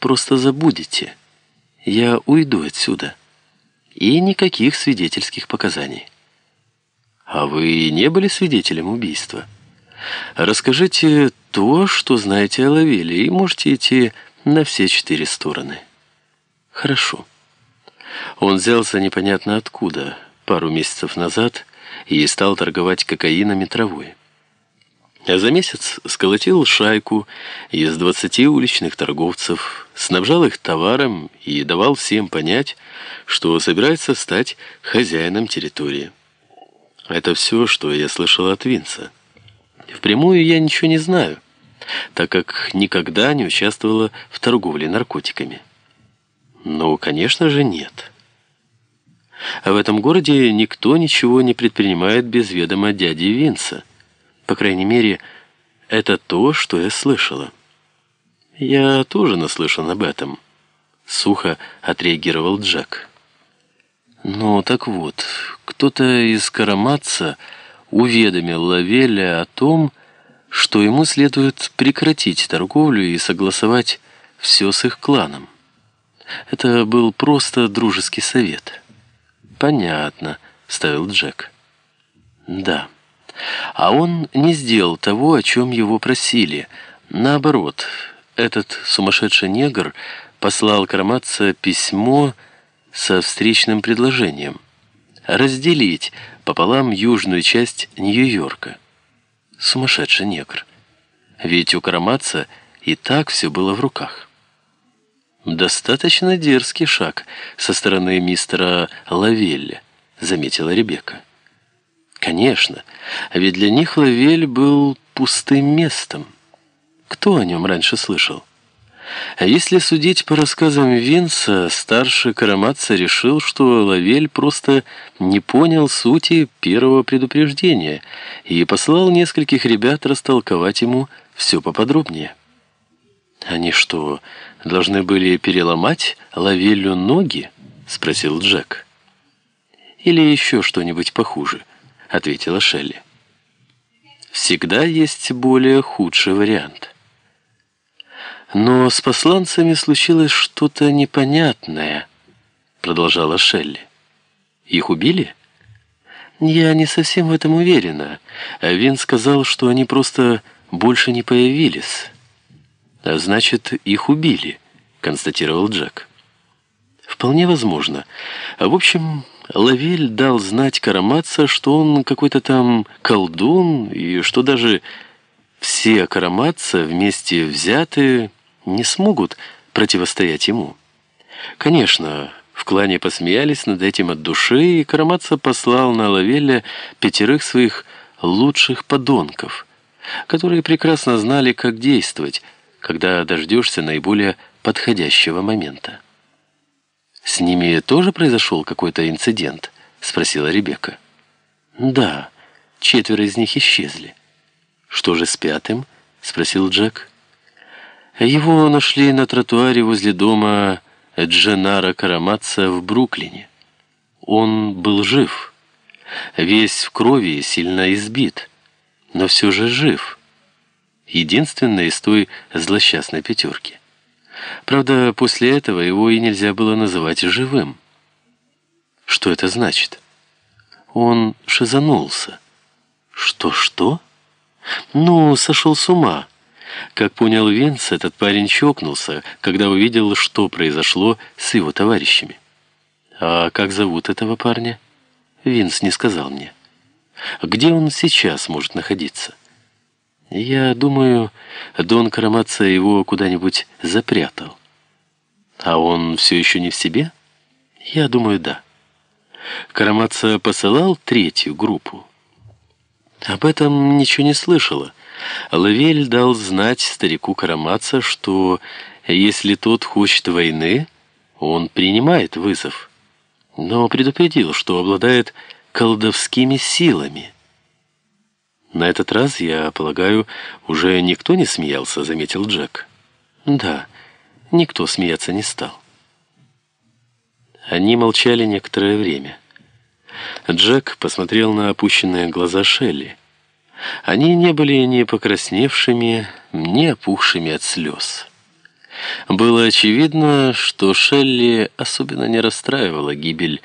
просто забудете. Я уйду отсюда. И никаких свидетельских показаний. А вы не были свидетелем убийства? Расскажите то, что знаете о Лавеле, и можете идти на все четыре стороны. Хорошо. Он взялся непонятно откуда, пару месяцев назад, и стал торговать кокаином и травой. А за месяц сколотил шайку из двадцати уличных торговцев, снабжал их товаром и давал всем понять, что собирается стать хозяином территории. Это все, что я слышал от Винса. Впрямую я ничего не знаю, так как никогда не участвовала в торговле наркотиками. Ну, конечно же, нет. А в этом городе никто ничего не предпринимает без ведома дяди Винса. По крайней мере, это то, что я слышала. Я тоже наслышан об этом. Сухо отреагировал Джек. Ну, так вот, кто-то из Караматца уведомил Лавеля о том, что ему следует прекратить торговлю и согласовать все с их кланом. Это был просто дружеский совет. «Понятно», — ставил Джек. «Да». А он не сделал того, о чем его просили. Наоборот, этот сумасшедший негр послал Караматца письмо со встречным предложением разделить пополам южную часть Нью-Йорка. Сумасшедший негр. Ведь у Караматца и так все было в руках. «Достаточно дерзкий шаг со стороны мистера Лавелля», — заметила Ребекка. Конечно, ведь для них Лавель был пустым местом. Кто о нем раньше слышал? А если судить по рассказам Винса, старший Караматца решил, что Лавель просто не понял сути первого предупреждения и послал нескольких ребят растолковать ему все поподробнее. «Они что, должны были переломать Лавелю ноги?» — спросил Джек. «Или еще что-нибудь похуже?» Ответила Шелли. Всегда есть более худший вариант. Но с посланцами случилось что-то непонятное, продолжала Шелли. Их убили? Я не совсем в этом уверена. Вин сказал, что они просто больше не появились. А значит, их убили, констатировал Джек. Вполне возможно. В общем, Лавель дал знать Караматца, что он какой-то там колдун, и что даже все Караматца вместе взятые не смогут противостоять ему. Конечно, в клане посмеялись над этим от души, и Караматца послал на Лавеля пятерых своих лучших подонков, которые прекрасно знали, как действовать, когда дождешься наиболее подходящего момента. «С ними тоже произошел какой-то инцидент?» — спросила Ребекка. «Да, четверо из них исчезли». «Что же с пятым?» — спросил Джек. «Его нашли на тротуаре возле дома Дженара Караматца в Бруклине. Он был жив, весь в крови и сильно избит, но все же жив. Единственный из той злосчастной пятерки». Правда, после этого его и нельзя было называть живым. Что это значит? Он шизанулся. Что-что? Ну, сошел с ума. Как понял Винс, этот парень чокнулся, когда увидел, что произошло с его товарищами. А как зовут этого парня? Винс не сказал мне. Где он сейчас может находиться? Я думаю, Дон Карамаца его куда-нибудь запрятал. А он все еще не в себе? Я думаю, да. Карамаца посылал третью группу. Об этом ничего не слышала. Лавель дал знать старику Карамаца, что если тот хочет войны, он принимает вызов. Но предупредил, что обладает колдовскими силами. «На этот раз, я полагаю, уже никто не смеялся», — заметил Джек. «Да, никто смеяться не стал». Они молчали некоторое время. Джек посмотрел на опущенные глаза Шелли. Они не были ни покрасневшими, ни опухшими от слез. Было очевидно, что Шелли особенно не расстраивала гибель